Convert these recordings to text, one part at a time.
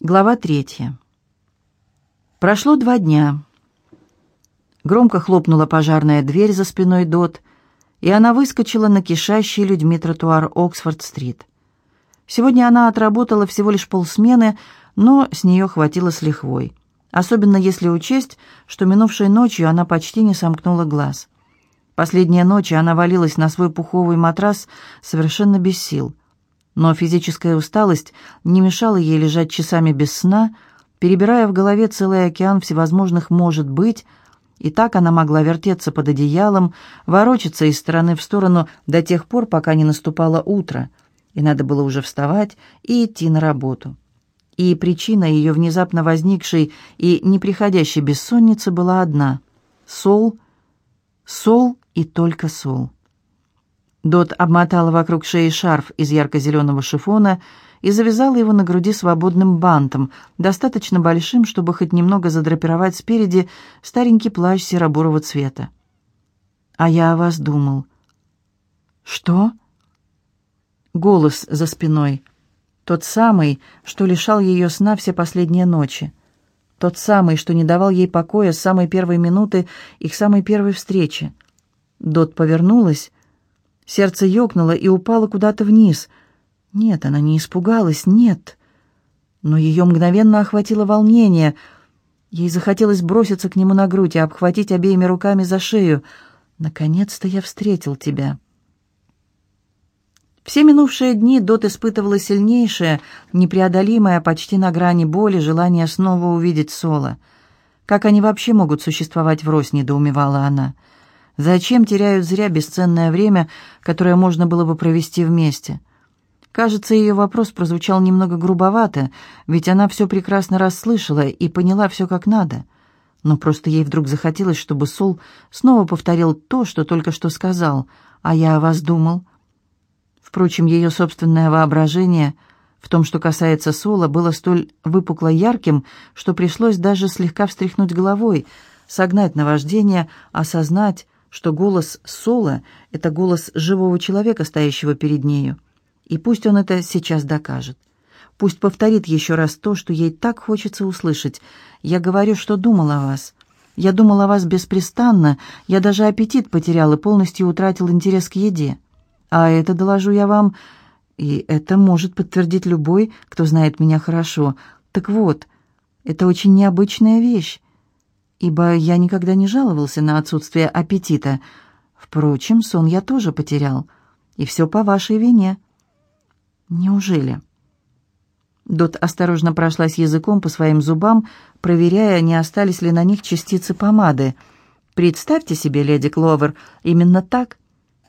Глава третья. Прошло два дня. Громко хлопнула пожарная дверь за спиной Дот, и она выскочила на кишащий людьми тротуар Оксфорд-стрит. Сегодня она отработала всего лишь полсмены, но с нее хватило с лихвой. Особенно если учесть, что минувшей ночью она почти не сомкнула глаз. Последние ночи она валилась на свой пуховый матрас совершенно без сил – но физическая усталость не мешала ей лежать часами без сна, перебирая в голове целый океан всевозможных «может быть», и так она могла вертеться под одеялом, ворочаться из стороны в сторону до тех пор, пока не наступало утро, и надо было уже вставать и идти на работу. И причина ее внезапно возникшей и неприходящей бессонницы была одна — сол, сол и только сол. Дот обмотала вокруг шеи шарф из ярко-зеленого шифона и завязала его на груди свободным бантом, достаточно большим, чтобы хоть немного задрапировать спереди старенький плащ серо-бурого цвета. «А я о вас думал». «Что?» Голос за спиной. Тот самый, что лишал ее сна все последние ночи. Тот самый, что не давал ей покоя с самой первой минуты их самой первой встречи. Дот повернулась Сердце ёкнуло и упало куда-то вниз. Нет, она не испугалась, нет. Но ее мгновенно охватило волнение. Ей захотелось броситься к нему на грудь и обхватить обеими руками за шею. «Наконец-то я встретил тебя». Все минувшие дни Дот испытывала сильнейшее, непреодолимое, почти на грани боли, желание снова увидеть Соло. «Как они вообще могут существовать врозь?» — недоумевала она. Зачем теряют зря бесценное время, которое можно было бы провести вместе? Кажется, ее вопрос прозвучал немного грубовато, ведь она все прекрасно расслышала и поняла все как надо. Но просто ей вдруг захотелось, чтобы Сол снова повторил то, что только что сказал, «А я о вас думал». Впрочем, ее собственное воображение в том, что касается Сола, было столь выпукло ярким, что пришлось даже слегка встряхнуть головой, согнать наваждение, осознать, что голос Соло — это голос живого человека, стоящего перед нею. И пусть он это сейчас докажет. Пусть повторит еще раз то, что ей так хочется услышать. «Я говорю, что думал о вас. Я думал о вас беспрестанно. Я даже аппетит потерял и полностью утратил интерес к еде. А это, доложу я вам, и это может подтвердить любой, кто знает меня хорошо. Так вот, это очень необычная вещь ибо я никогда не жаловался на отсутствие аппетита. Впрочем, сон я тоже потерял, и все по вашей вине». «Неужели?» Дот осторожно прошлась языком по своим зубам, проверяя, не остались ли на них частицы помады. «Представьте себе, леди Кловер, именно так.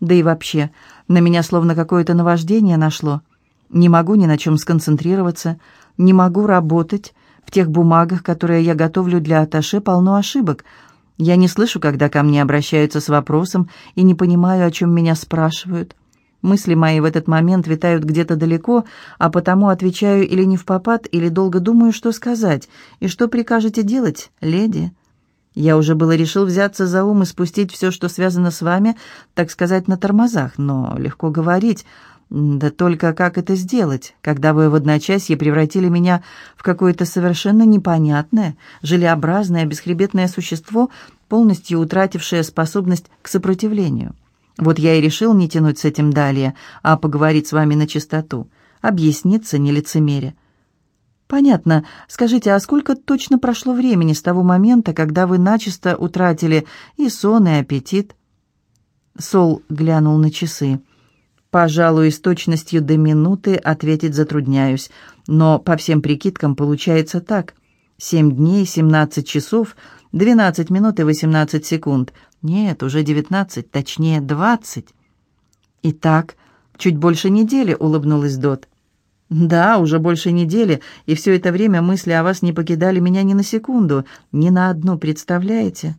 Да и вообще, на меня словно какое-то наваждение нашло. Не могу ни на чем сконцентрироваться, не могу работать, в тех бумагах, которые я готовлю для Аташе, полно ошибок. Я не слышу, когда ко мне обращаются с вопросом, и не понимаю, о чем меня спрашивают. Мысли мои в этот момент витают где-то далеко, а потому отвечаю или не в попад, или долго думаю, что сказать. И что прикажете делать, леди?» Я уже было решил взяться за ум и спустить все, что связано с вами, так сказать, на тормозах, но легко говорить, да только как это сделать, когда вы в одночасье превратили меня в какое-то совершенно непонятное, желеобразное, бесхребетное существо, полностью утратившее способность к сопротивлению? Вот я и решил не тянуть с этим далее, а поговорить с вами на чистоту, объясниться, не лицемеря. «Понятно. Скажите, а сколько точно прошло времени с того момента, когда вы начисто утратили и сон, и аппетит?» Сол глянул на часы. Пожалуй, с точностью до минуты ответить затрудняюсь, но по всем прикидкам получается так. Семь дней, семнадцать часов, двенадцать минут и восемнадцать секунд. Нет, уже девятнадцать, точнее двадцать. Итак, чуть больше недели, улыбнулась Дот. Да, уже больше недели, и все это время мысли о вас не покидали меня ни на секунду, ни на одну, представляете?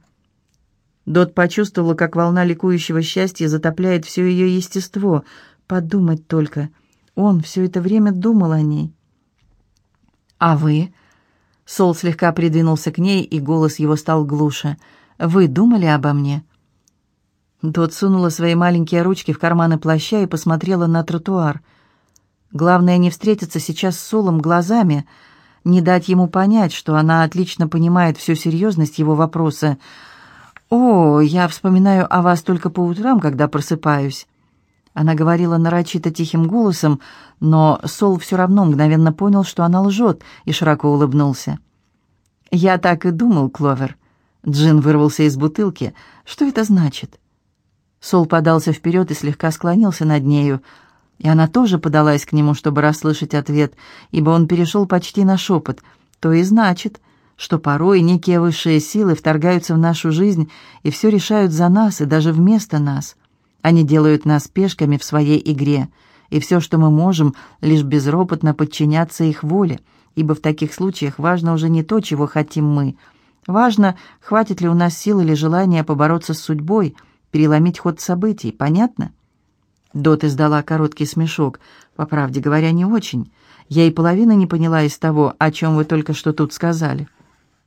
Дот почувствовала, как волна ликующего счастья затопляет все ее естество. Подумать только. Он все это время думал о ней. «А вы?» Сол слегка придвинулся к ней, и голос его стал глуше. «Вы думали обо мне?» Дот сунула свои маленькие ручки в карманы плаща и посмотрела на тротуар. «Главное не встретиться сейчас с Солом глазами. не дать ему понять, что она отлично понимает всю серьезность его вопроса. «О, я вспоминаю о вас только по утрам, когда просыпаюсь». Она говорила нарочито тихим голосом, но Сол все равно мгновенно понял, что она лжет, и широко улыбнулся. «Я так и думал, Кловер». Джин вырвался из бутылки. «Что это значит?» Сол подался вперед и слегка склонился над нею, и она тоже подалась к нему, чтобы расслышать ответ, ибо он перешел почти на шепот. «То и значит, что порой некие высшие силы вторгаются в нашу жизнь и все решают за нас и даже вместо нас». Они делают нас пешками в своей игре, и все, что мы можем, лишь безропотно подчиняться их воле, ибо в таких случаях важно уже не то, чего хотим мы. Важно, хватит ли у нас сил или желания побороться с судьбой, переломить ход событий, понятно? Дот издала короткий смешок. По правде говоря, не очень. Я и половины не поняла из того, о чем вы только что тут сказали.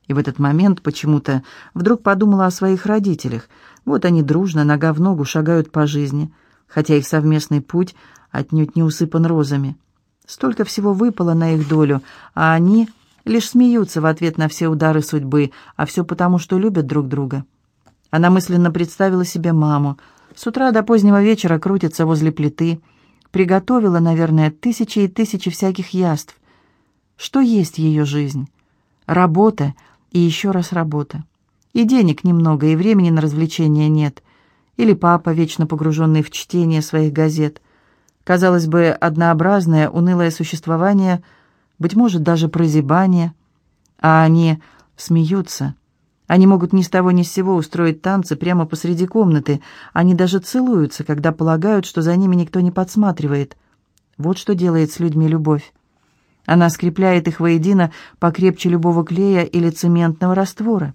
И в этот момент почему-то вдруг подумала о своих родителях, вот они дружно, нога в ногу, шагают по жизни, хотя их совместный путь отнюдь не усыпан розами. Столько всего выпало на их долю, а они лишь смеются в ответ на все удары судьбы, а все потому, что любят друг друга. Она мысленно представила себе маму. С утра до позднего вечера крутится возле плиты. Приготовила, наверное, тысячи и тысячи всяких яств. Что есть ее жизнь? Работа и еще раз работа. И денег немного, и времени на развлечения нет. Или папа, вечно погруженный в чтение своих газет. Казалось бы, однообразное, унылое существование, быть может, даже прозябание. А они смеются. Они могут ни с того ни с сего устроить танцы прямо посреди комнаты. Они даже целуются, когда полагают, что за ними никто не подсматривает. Вот что делает с людьми любовь. Она скрепляет их воедино покрепче любого клея или цементного раствора.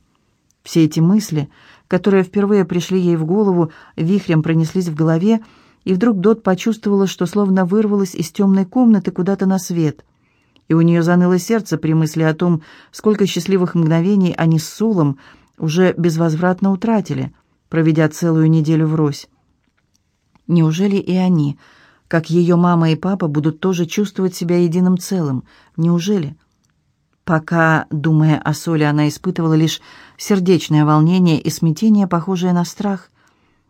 Все эти мысли, которые впервые пришли ей в голову, вихрем пронеслись в голове, и вдруг Дот почувствовала, что словно вырвалась из темной комнаты куда-то на свет. И у нее заныло сердце при мысли о том, сколько счастливых мгновений они с Сулом уже безвозвратно утратили, проведя целую неделю врозь. Неужели и они, как ее мама и папа, будут тоже чувствовать себя единым целым? Неужели? Пока, думая о Соли, она испытывала лишь сердечное волнение и смятение, похожее на страх.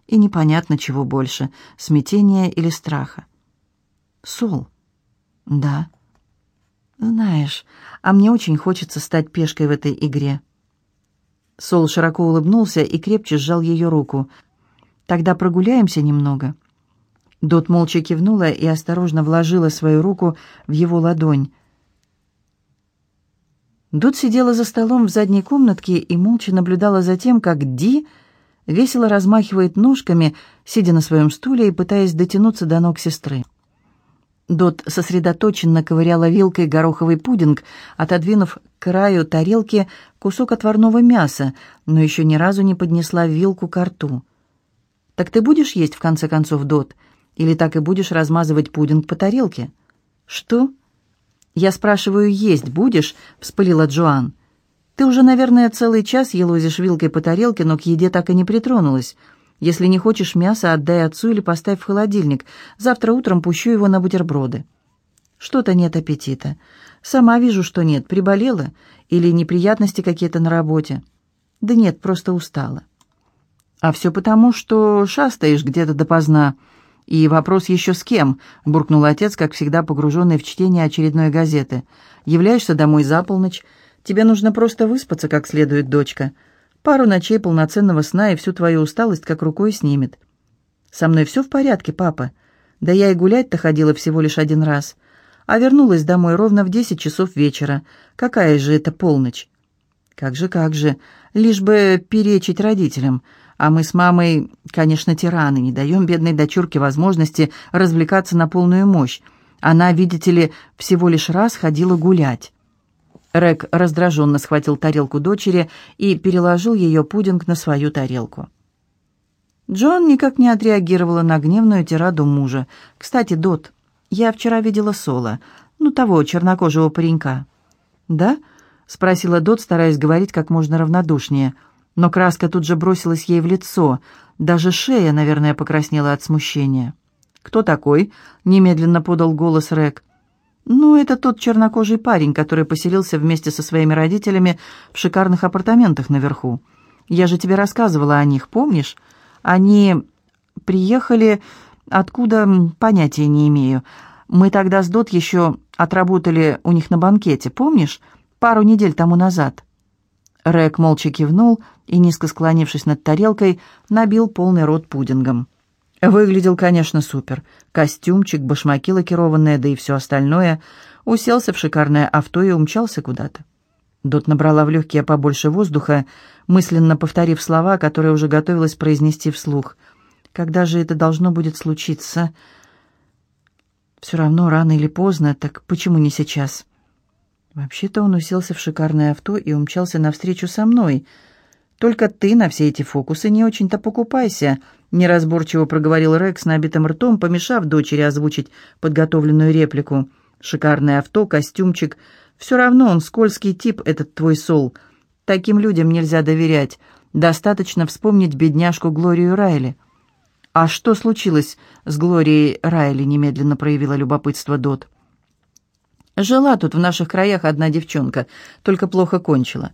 И непонятно, чего больше — смятения или страха. «Сол?» «Да». «Знаешь, а мне очень хочется стать пешкой в этой игре». Сол широко улыбнулся и крепче сжал ее руку. «Тогда прогуляемся немного». Дот молча кивнула и осторожно вложила свою руку в его ладонь. Дот сидела за столом в задней комнатке и молча наблюдала за тем, как Ди весело размахивает ножками, сидя на своем стуле и пытаясь дотянуться до ног сестры. Дот сосредоточенно ковыряла вилкой гороховый пудинг, отодвинув к краю тарелки кусок отварного мяса, но еще ни разу не поднесла вилку к рту. «Так ты будешь есть, в конце концов, Дот? Или так и будешь размазывать пудинг по тарелке?» «Что?» «Я спрашиваю, есть будешь?» — вспылила Джоан. «Ты уже, наверное, целый час елозишь вилкой по тарелке, но к еде так и не притронулась. Если не хочешь мяса, отдай отцу или поставь в холодильник. Завтра утром пущу его на бутерброды». «Что-то нет аппетита. Сама вижу, что нет. Приболела? Или неприятности какие-то на работе?» «Да нет, просто устала». «А все потому, что шастаешь где-то допоздна». «И вопрос еще с кем?» — буркнул отец, как всегда погруженный в чтение очередной газеты. «Являешься домой за полночь. Тебе нужно просто выспаться как следует, дочка. Пару ночей полноценного сна и всю твою усталость как рукой снимет». «Со мной все в порядке, папа. Да я и гулять-то ходила всего лишь один раз. А вернулась домой ровно в десять часов вечера. Какая же это полночь?» «Как же, как же. Лишь бы перечить родителям». А мы с мамой, конечно, тираны, не даем бедной дочурке возможности развлекаться на полную мощь. Она, видите ли, всего лишь раз ходила гулять. Рэг раздраженно схватил тарелку дочери и переложил ее пудинг на свою тарелку. Джон никак не отреагировала на гневную тираду мужа. «Кстати, Дот, я вчера видела Соло, ну, того чернокожего паренька». «Да?» — спросила Дот, стараясь говорить как можно равнодушнее — но краска тут же бросилась ей в лицо. Даже шея, наверное, покраснела от смущения. «Кто такой?» — немедленно подал голос Рек. «Ну, это тот чернокожий парень, который поселился вместе со своими родителями в шикарных апартаментах наверху. Я же тебе рассказывала о них, помнишь? Они приехали откуда, понятия не имею. Мы тогда с Дот еще отработали у них на банкете, помнишь? Пару недель тому назад». Рэк молча кивнул и, низко склонившись над тарелкой, набил полный рот пудингом. Выглядел, конечно, супер. Костюмчик, башмаки лакированные, да и все остальное. Уселся в шикарное авто и умчался куда-то. Дот набрала в легкие побольше воздуха, мысленно повторив слова, которые уже готовилась произнести вслух. «Когда же это должно будет случиться?» «Все равно, рано или поздно, так почему не сейчас?» Вообще-то он уселся в шикарное авто и умчался навстречу со мной. «Только ты на все эти фокусы не очень-то покупайся», — неразборчиво проговорил Рекс набитым ртом, помешав дочери озвучить подготовленную реплику. «Шикарное авто, костюмчик. Все равно он скользкий тип, этот твой Сол. Таким людям нельзя доверять. Достаточно вспомнить бедняжку Глорию Райли». «А что случилось с Глорией Райли?» — немедленно проявила любопытство Дот. Жила тут в наших краях одна девчонка, только плохо кончила.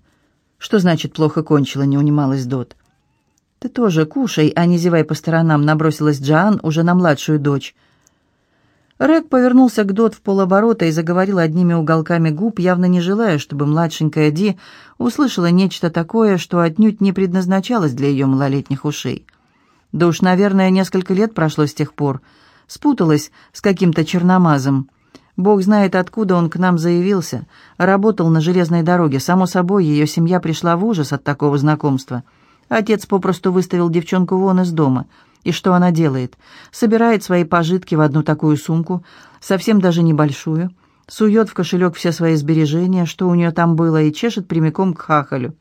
Что значит плохо кончила, не унималась Дот. Ты тоже кушай, а не зевай по сторонам, набросилась Джоан уже на младшую дочь. Рэг повернулся к Дот в полоборота и заговорил одними уголками губ, явно не желая, чтобы младшенькая Ди услышала нечто такое, что отнюдь не предназначалось для ее малолетних ушей. Да уж, наверное, несколько лет прошло с тех пор. Спуталась с каким-то черномазом. Бог знает, откуда он к нам заявился. Работал на железной дороге. Само собой, ее семья пришла в ужас от такого знакомства. Отец попросту выставил девчонку вон из дома. И что она делает? Собирает свои пожитки в одну такую сумку, совсем даже небольшую, сует в кошелек все свои сбережения, что у нее там было, и чешет прямиком к хахалю.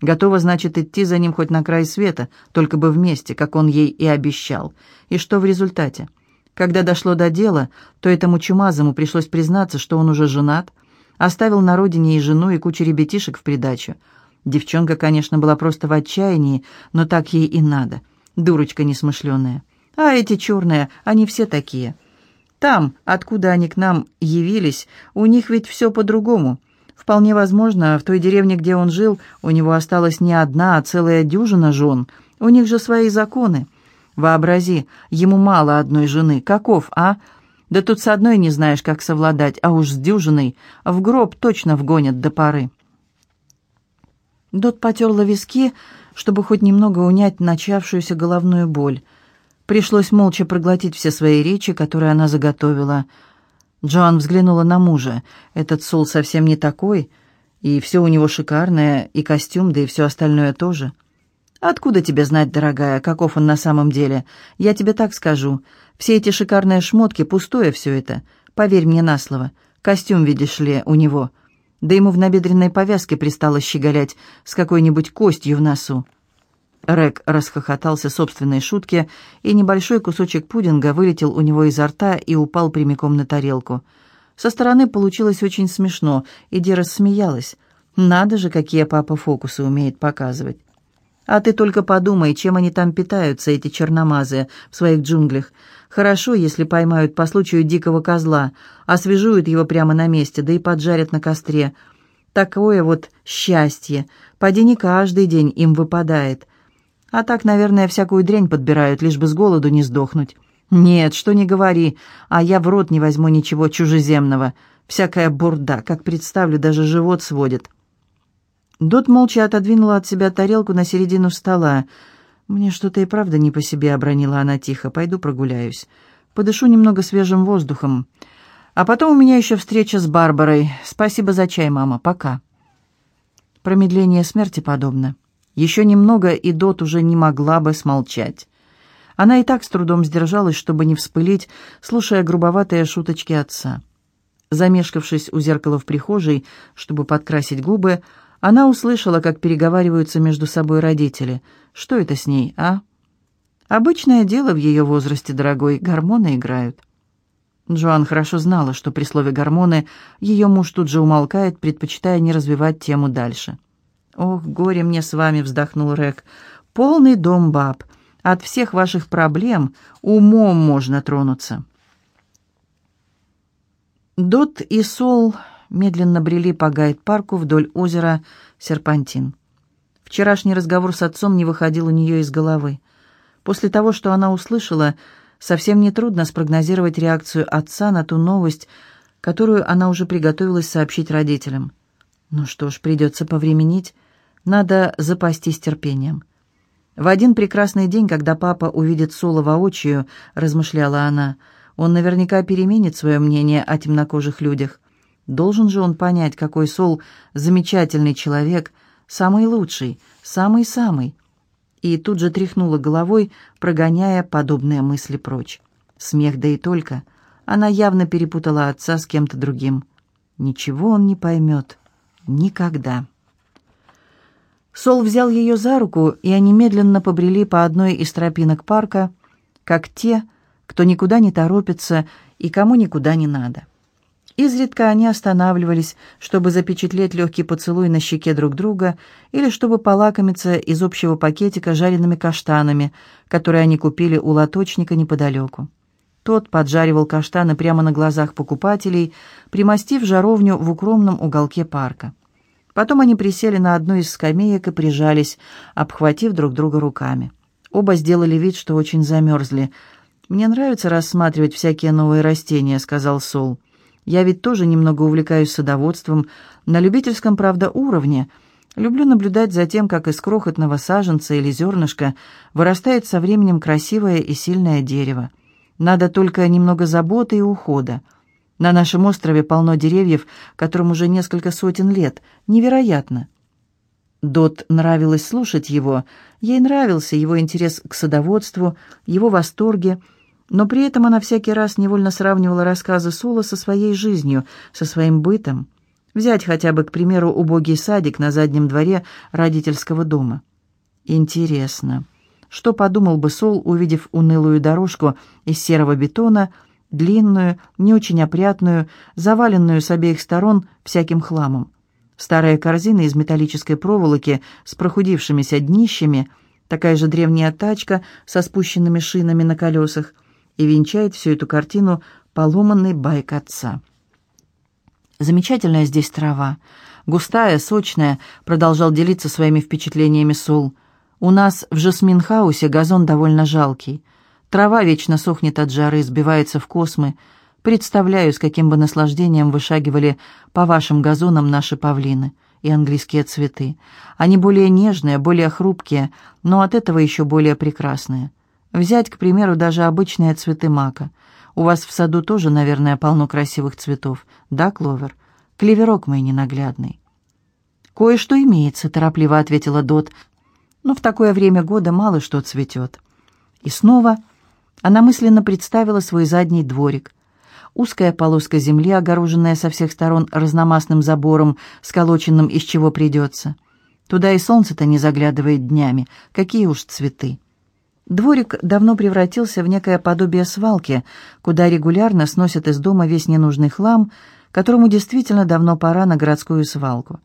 Готова, значит, идти за ним хоть на край света, только бы вместе, как он ей и обещал. И что в результате? Когда дошло до дела, то этому чумазому пришлось признаться, что он уже женат, оставил на родине и жену, и кучу ребятишек в придачу. Девчонка, конечно, была просто в отчаянии, но так ей и надо. Дурочка несмышленая. А эти черные, они все такие. Там, откуда они к нам явились, у них ведь все по-другому. Вполне возможно, в той деревне, где он жил, у него осталась не одна, а целая дюжина жен. У них же свои законы. Вообрази, ему мало одной жены. Каков, а? Да тут с одной не знаешь, как совладать, а уж с дюжиной в гроб точно вгонят до поры. Дот потерла виски, чтобы хоть немного унять начавшуюся головную боль. Пришлось молча проглотить все свои речи, которые она заготовила. Джоан взглянула на мужа. Этот Сол совсем не такой, и все у него шикарное, и костюм, да и все остальное тоже. — «Откуда тебе знать, дорогая, каков он на самом деле? Я тебе так скажу. Все эти шикарные шмотки — пустое все это. Поверь мне на слово. Костюм, видишь ли, у него. Да ему в набедренной повязке пристало щеголять с какой-нибудь костью в носу». Рэг расхохотался собственной шутке, и небольшой кусочек пудинга вылетел у него изо рта и упал прямиком на тарелку. Со стороны получилось очень смешно, и Ди рассмеялась. «Надо же, какие папа фокусы умеет показывать!» А ты только подумай, чем они там питаются, эти черномазы, в своих джунглях. Хорошо, если поймают по случаю дикого козла, освежуют его прямо на месте, да и поджарят на костре. Такое вот счастье. Поди не каждый день им выпадает. А так, наверное, всякую дрянь подбирают, лишь бы с голоду не сдохнуть. Нет, что не говори, а я в рот не возьму ничего чужеземного. Всякая бурда, как представлю, даже живот сводит. Дот молча отодвинула от себя тарелку на середину стола. «Мне что-то и правда не по себе», — обронила она тихо. «Пойду прогуляюсь. Подышу немного свежим воздухом. А потом у меня еще встреча с Барбарой. Спасибо за чай, мама. Пока». Промедление смерти подобно. Еще немного, и Дот уже не могла бы смолчать. Она и так с трудом сдержалась, чтобы не вспылить, слушая грубоватые шуточки отца. Замешкавшись у зеркала в прихожей, чтобы подкрасить губы, она услышала, как переговариваются между собой родители. Что это с ней, а? Обычное дело в ее возрасте, дорогой, гормоны играют. Джоан хорошо знала, что при слове «гормоны» ее муж тут же умолкает, предпочитая не развивать тему дальше. «Ох, горе мне с вами!» — вздохнул Рек. «Полный дом баб. От всех ваших проблем умом можно тронуться». Дот и Сол медленно брели по гайд-парку вдоль озера Серпантин. Вчерашний разговор с отцом не выходил у нее из головы. После того, что она услышала, совсем нетрудно спрогнозировать реакцию отца на ту новость, которую она уже приготовилась сообщить родителям. Ну что ж, придется повременить. Надо запастись терпением. В один прекрасный день, когда папа увидит Соло воочию, размышляла она, он наверняка переменит свое мнение о темнокожих людях. Должен же он понять, какой Сол замечательный человек, самый лучший, самый-самый. И тут же тряхнула головой, прогоняя подобные мысли прочь. Смех да и только. Она явно перепутала отца с кем-то другим. Ничего он не поймет. Никогда. Сол взял ее за руку, и они медленно побрели по одной из тропинок парка, как те, кто никуда не торопится и кому никуда не надо. Изредка они останавливались, чтобы запечатлеть легкий поцелуй на щеке друг друга или чтобы полакомиться из общего пакетика жареными каштанами, которые они купили у лоточника неподалеку. Тот поджаривал каштаны прямо на глазах покупателей, примостив жаровню в укромном уголке парка. Потом они присели на одну из скамеек и прижались, обхватив друг друга руками. Оба сделали вид, что очень замерзли. «Мне нравится рассматривать всякие новые растения», — сказал Сол. «Я ведь тоже немного увлекаюсь садоводством, на любительском, правда, уровне. Люблю наблюдать за тем, как из крохотного саженца или зернышка вырастает со временем красивое и сильное дерево. Надо только немного заботы и ухода. На нашем острове полно деревьев, которым уже несколько сотен лет. Невероятно. Дот нравилось слушать его. Ей нравился его интерес к садоводству, его восторги, но при этом она всякий раз невольно сравнивала рассказы Сула со своей жизнью, со своим бытом. Взять хотя бы, к примеру, убогий садик на заднем дворе родительского дома. Интересно, что подумал бы Сол, увидев унылую дорожку из серого бетона, длинную, не очень опрятную, заваленную с обеих сторон всяким хламом. Старая корзина из металлической проволоки с прохудившимися днищами, такая же древняя тачка со спущенными шинами на колесах, и венчает всю эту картину поломанный байк отца. Замечательная здесь трава, густая, сочная, продолжал делиться своими впечатлениями Сол. У нас в Жасминхаусе газон довольно жалкий. Трава вечно сохнет от жары, сбивается в космы. Представляю, с каким бы наслаждением вышагивали по вашим газонам наши павлины и английские цветы. Они более нежные, более хрупкие, но от этого еще более прекрасные. Взять, к примеру, даже обычные цветы мака. У вас в саду тоже, наверное, полно красивых цветов. Да, Кловер? Клеверок мой ненаглядный. «Кое-что имеется», — торопливо ответила Дот. «Но в такое время года мало что цветет». И снова она мысленно представила свой задний дворик. Узкая полоска земли, огороженная со всех сторон разномастным забором, сколоченным из чего придется. Туда и солнце-то не заглядывает днями. Какие уж цветы. Дворик давно превратился в некое подобие свалки, куда регулярно сносят из дома весь ненужный хлам, которому действительно давно пора на городскую свалку.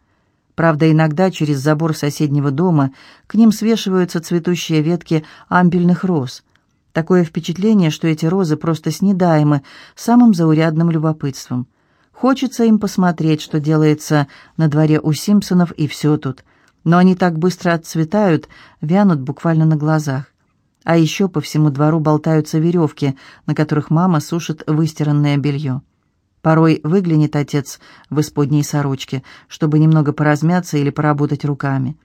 Правда, иногда через забор соседнего дома к ним свешиваются цветущие ветки ампельных роз. Такое впечатление, что эти розы просто снедаемы самым заурядным любопытством. Хочется им посмотреть, что делается на дворе у Симпсонов, и все тут. Но они так быстро отцветают, вянут буквально на глазах. А еще по всему двору болтаются веревки, на которых мама сушит выстиранное белье. Порой выглянет отец в исподней сорочке, чтобы немного поразмяться или поработать руками.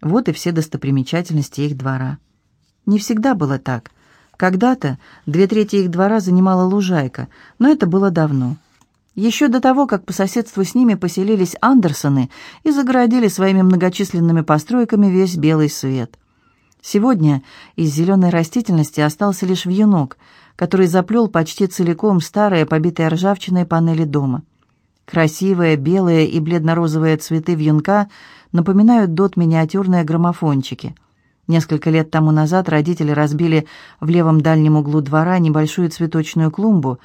Вот и все достопримечательности их двора. Не всегда было так. Когда-то две трети их двора занимала лужайка, но это было давно. Еще до того, как по соседству с ними поселились Андерсоны и загородили своими многочисленными постройками весь белый свет. Сегодня из зеленой растительности остался лишь вьюнок, который заплел почти целиком старые, побитые ржавчиной панели дома. Красивые белые и бледно-розовые цветы вьюнка напоминают дот миниатюрные граммофончики – Несколько лет тому назад родители разбили в левом дальнем углу двора небольшую цветочную клумбу.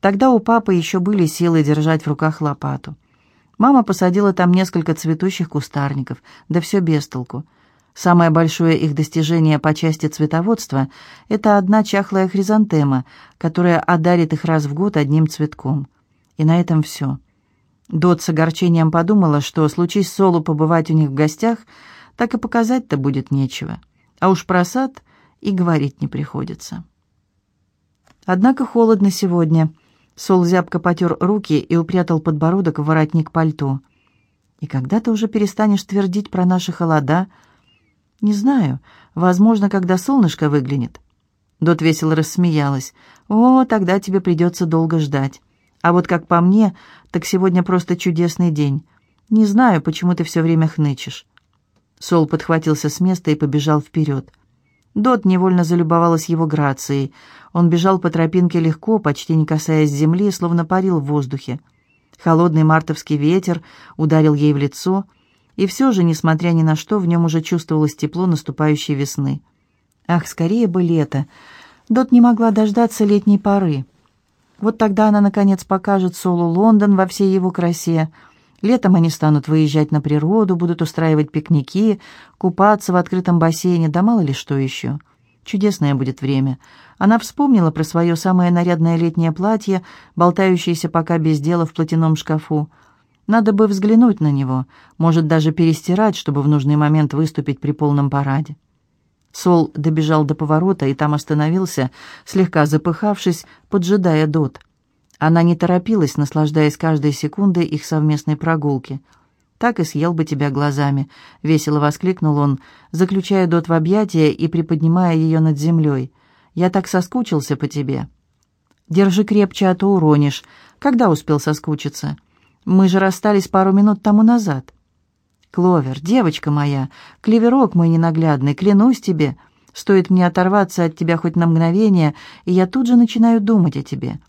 Тогда у папы еще были силы держать в руках лопату. Мама посадила там несколько цветущих кустарников, да все без толку. Самое большое их достижение по части цветоводства – это одна чахлая хризантема, которая одарит их раз в год одним цветком. И на этом все. Дот с огорчением подумала, что случись Солу побывать у них в гостях, так и показать-то будет нечего. А уж про сад и говорить не приходится. Однако холодно сегодня. Сол зябко потер руки и упрятал подбородок в воротник пальто. «И когда ты уже перестанешь твердить про наши холода?» «Не знаю. Возможно, когда солнышко выглянет». Дот весело рассмеялась. «О, тогда тебе придется долго ждать. А вот как по мне, так сегодня просто чудесный день. Не знаю, почему ты все время хнычешь». Сол подхватился с места и побежал вперед. Дот невольно залюбовалась его грацией. Он бежал по тропинке легко, почти не касаясь земли, словно парил в воздухе. Холодный мартовский ветер ударил ей в лицо, и все же, несмотря ни на что, в нем уже чувствовалось тепло наступающей весны. Ах, скорее бы лето! Дот не могла дождаться летней поры. Вот тогда она, наконец, покажет Солу Лондон во всей его красе — Летом они станут выезжать на природу, будут устраивать пикники, купаться в открытом бассейне, да мало ли что еще. Чудесное будет время. Она вспомнила про свое самое нарядное летнее платье, болтающееся пока без дела в платяном шкафу. Надо бы взглянуть на него, может даже перестирать, чтобы в нужный момент выступить при полном параде. Сол добежал до поворота и там остановился, слегка запыхавшись, поджидая Дот. Она не торопилась, наслаждаясь каждой секундой их совместной прогулки. «Так и съел бы тебя глазами», — весело воскликнул он, заключая Дот в объятия и приподнимая ее над землей. «Я так соскучился по тебе». «Держи крепче, а то уронишь. Когда успел соскучиться? Мы же расстались пару минут тому назад». «Кловер, девочка моя, клеверок мой ненаглядный, клянусь тебе, стоит мне оторваться от тебя хоть на мгновение, и я тут же начинаю думать о тебе».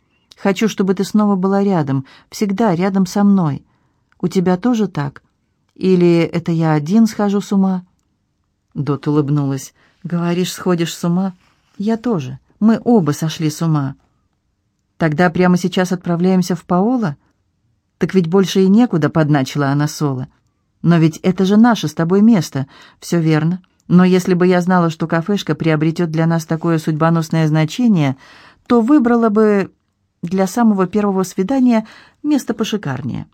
Хочу, чтобы ты снова была рядом, всегда рядом со мной. У тебя тоже так? Или это я один схожу с ума?» Дот улыбнулась. «Говоришь, сходишь с ума? Я тоже. Мы оба сошли с ума». «Тогда прямо сейчас отправляемся в Паоло?» «Так ведь больше и некуда», — подначила она Соло. «Но ведь это же наше с тобой место. Все верно. Но если бы я знала, что кафешка приобретет для нас такое судьбоносное значение, то выбрала бы для самого первого свидания место пошикарнее.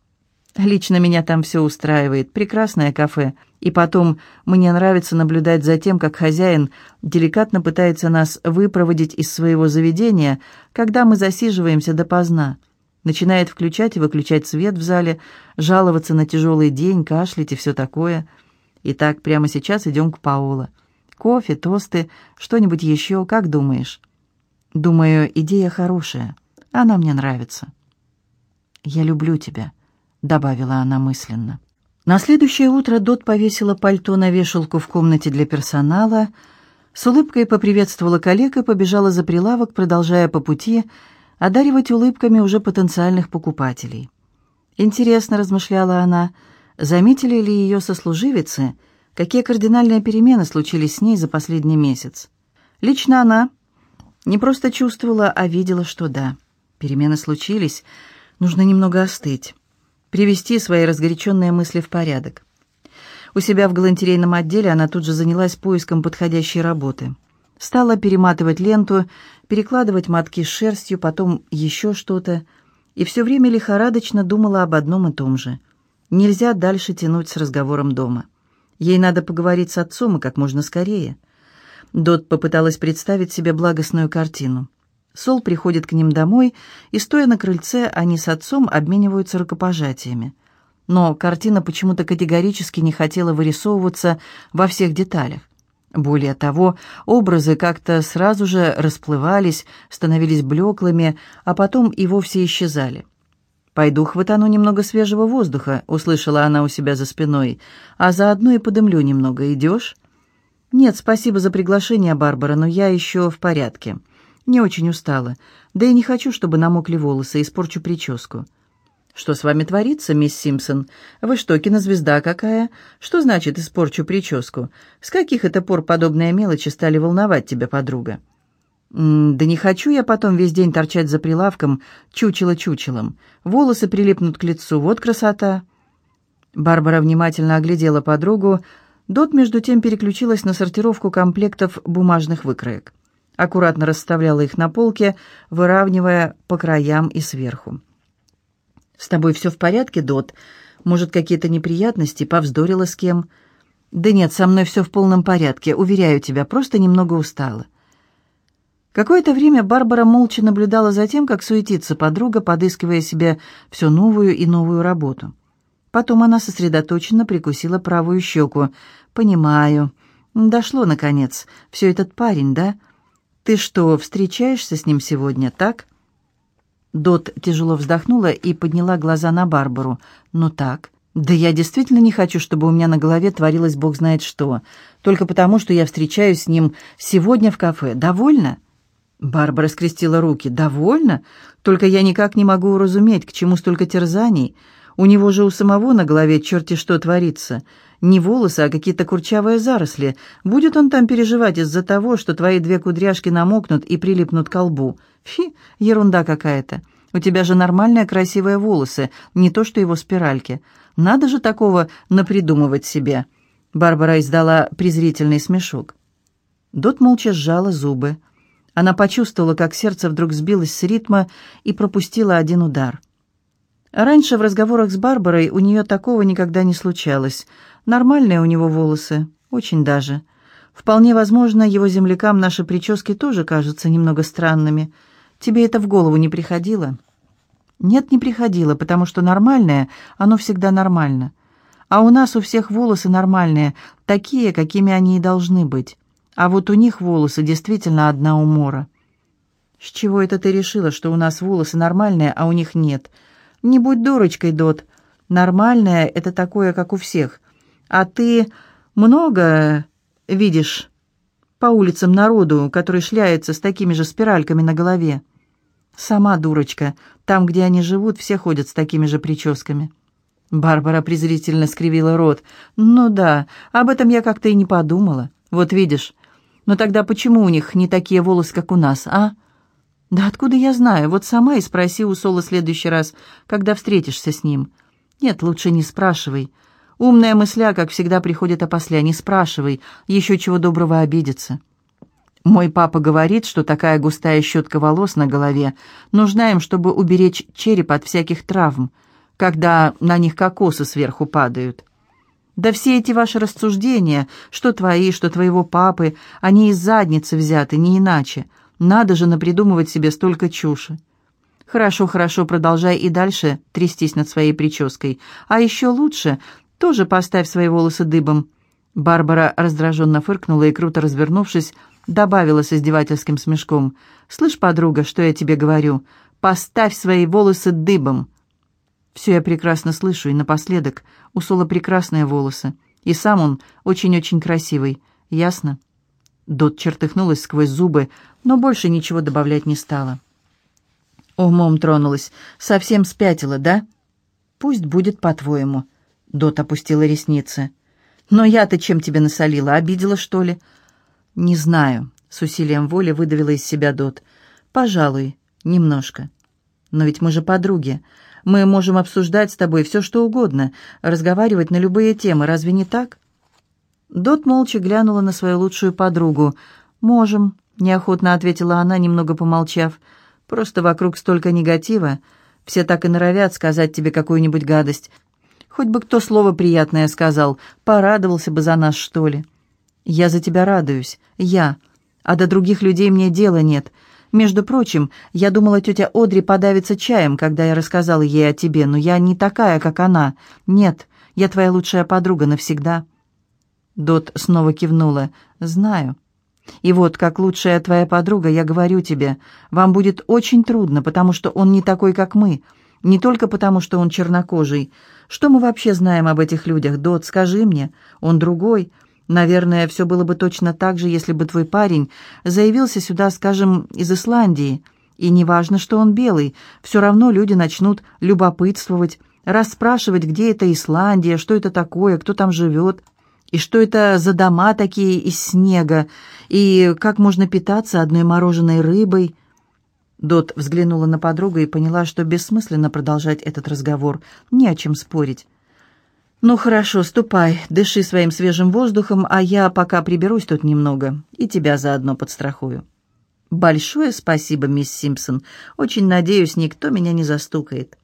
Лично меня там все устраивает, прекрасное кафе. И потом мне нравится наблюдать за тем, как хозяин деликатно пытается нас выпроводить из своего заведения, когда мы засиживаемся допоздна. Начинает включать и выключать свет в зале, жаловаться на тяжелый день, кашлять и все такое. Итак, прямо сейчас идем к Паоло. Кофе, тосты, что-нибудь еще, как думаешь? Думаю, идея хорошая. Она мне нравится». «Я люблю тебя», — добавила она мысленно. На следующее утро Дот повесила пальто на вешалку в комнате для персонала, с улыбкой поприветствовала коллег и побежала за прилавок, продолжая по пути одаривать улыбками уже потенциальных покупателей. «Интересно», — размышляла она, — «заметили ли ее сослуживицы, какие кардинальные перемены случились с ней за последний месяц?» Лично она не просто чувствовала, а видела, что да. Перемены случились, нужно немного остыть, привести свои разгоряченные мысли в порядок. У себя в галантерейном отделе она тут же занялась поиском подходящей работы. Стала перематывать ленту, перекладывать мотки с шерстью, потом еще что-то, и все время лихорадочно думала об одном и том же. Нельзя дальше тянуть с разговором дома. Ей надо поговорить с отцом и как можно скорее. Дот попыталась представить себе благостную картину. Сол приходит к ним домой, и, стоя на крыльце, они с отцом обмениваются рукопожатиями. Но картина почему-то категорически не хотела вырисовываться во всех деталях. Более того, образы как-то сразу же расплывались, становились блеклыми, а потом и вовсе исчезали. «Пойду хватану немного свежего воздуха», — услышала она у себя за спиной, «а заодно и подымлю немного. Идешь?» «Нет, спасибо за приглашение, Барбара, но я еще в порядке. Не очень устала. Да и не хочу, чтобы намокли волосы, испорчу прическу. «Что с вами творится, мисс Симпсон? Вы что, кинозвезда какая? Что значит «испорчу прическу»? С каких это пор подобные мелочи стали волновать тебя, подруга?» «Да не хочу я потом весь день торчать за прилавком чучело-чучелом. Волосы прилипнут к лицу, вот красота!» Барбара внимательно оглядела подругу. Дот, между тем, переключилась на сортировку комплектов бумажных выкроек аккуратно расставляла их на полке, выравнивая по краям и сверху. «С тобой все в порядке, Дот? Может, какие-то неприятности? Повздорила с кем?» «Да нет, со мной все в полном порядке, уверяю тебя, просто немного устала». Какое-то время Барбара молча наблюдала за тем, как суетится подруга, подыскивая себе все новую и новую работу. Потом она сосредоточенно прикусила правую щеку. «Понимаю. Дошло, наконец. Все этот парень, да? Ты что, встречаешься с ним сегодня, так?» Дот тяжело вздохнула и подняла глаза на Барбару. «Ну так. Да я действительно не хочу, чтобы у меня на голове творилось бог знает что. Только потому, что я встречаюсь с ним сегодня в кафе. Довольно?» Барбара скрестила руки. «Довольно? Только я никак не могу уразуметь, к чему столько терзаний. У него же у самого на голове черти что творится. Не волосы, а какие-то курчавые заросли. Будет он там переживать из-за того, что твои две кудряшки намокнут и прилипнут к лбу. Фи, ерунда какая-то. У тебя же нормальные красивые волосы, не то что его спиральки. Надо же такого напридумывать себе». Барбара издала презрительный смешок. Дот молча сжала зубы. Она почувствовала, как сердце вдруг сбилось с ритма и пропустило один удар. Раньше в разговорах с Барбарой у нее такого никогда не случалось. Нормальные у него волосы, очень даже. Вполне возможно, его землякам наши прически тоже кажутся немного странными. Тебе это в голову не приходило? Нет, не приходило, потому что нормальное, оно всегда нормально. А у нас у всех волосы нормальные, такие, какими они и должны быть. А вот у них волосы действительно одна умора. С чего это ты решила, что у нас волосы нормальные, а у них нет? Не будь дурочкой, Дот. Нормальное — это такое, как у всех. А ты много видишь по улицам народу, который шляется с такими же спиральками на голове? Сама дурочка. Там, где они живут, все ходят с такими же прическами. Барбара презрительно скривила рот. «Ну да, об этом я как-то и не подумала. Вот видишь, но тогда почему у них не такие волосы, как у нас, а? Да откуда я знаю? Вот сама и спроси у Соло следующий раз, когда встретишься с ним. Нет, лучше не спрашивай. Умная мысля, как всегда, приходит опосля. Не спрашивай, еще чего доброго обидеться. Мой папа говорит, что такая густая щетка волос на голове нужна им, чтобы уберечь череп от всяких травм, когда на них кокосы сверху падают. Да все эти ваши рассуждения, что твои, что твоего папы, они из задницы взяты, не иначе. Надо же напридумывать себе столько чуши. Хорошо, хорошо, продолжай и дальше трястись над своей прической. А еще лучше, тоже поставь свои волосы дыбом. Барбара раздраженно фыркнула и, круто развернувшись, добавила с издевательским смешком. «Слышь, подруга, что я тебе говорю? Поставь свои волосы дыбом!» Все я прекрасно слышу, и напоследок у Сола прекрасные волосы, и сам он очень-очень красивый, ясно?» Дот чертыхнулась сквозь зубы, но больше ничего добавлять не стала. Умом тронулась, совсем спятила, да? «Пусть будет по-твоему», — Дот опустила ресницы. «Но я-то чем тебе насолила, обидела, что ли?» «Не знаю», — с усилием воли выдавила из себя Дот. «Пожалуй, немножко. Но ведь мы же подруги. Мы можем обсуждать с тобой все, что угодно, разговаривать на любые темы, разве не так?» Дот молча глянула на свою лучшую подругу. «Можем», — неохотно ответила она, немного помолчав. «Просто вокруг столько негатива. Все так и норовят сказать тебе какую-нибудь гадость. Хоть бы кто слово приятное сказал, порадовался бы за нас, что ли. Я за тебя радуюсь, я. А до других людей мне дела нет. Между прочим, я думала, тетя Одри подавится чаем, когда я рассказала ей о тебе, но я не такая, как она. Нет, я твоя лучшая подруга навсегда». Дот снова кивнула. «Знаю. И вот, как лучшая твоя подруга, я говорю тебе, вам будет очень трудно, потому что он не такой, как мы. Не только потому, что он чернокожий. Что мы вообще знаем об этих людях, Дот, скажи мне. Он другой, Наверное, все было бы точно так же, если бы твой парень заявился сюда, скажем, из Исландии. И неважно, что он белый, все равно люди начнут любопытствовать, расспрашивать, где это Исландия, что это такое, кто там живет, и что это за дома такие из снега, и как можно питаться одной мороженой рыбой. Дот взглянула на подругу и поняла, что бессмысленно продолжать этот разговор, не о чем спорить. «Ну хорошо, ступай, дыши своим свежим воздухом, а я пока приберусь тут немного и тебя заодно подстрахую». «Большое спасибо, мисс Симпсон. Очень надеюсь, никто меня не застукает».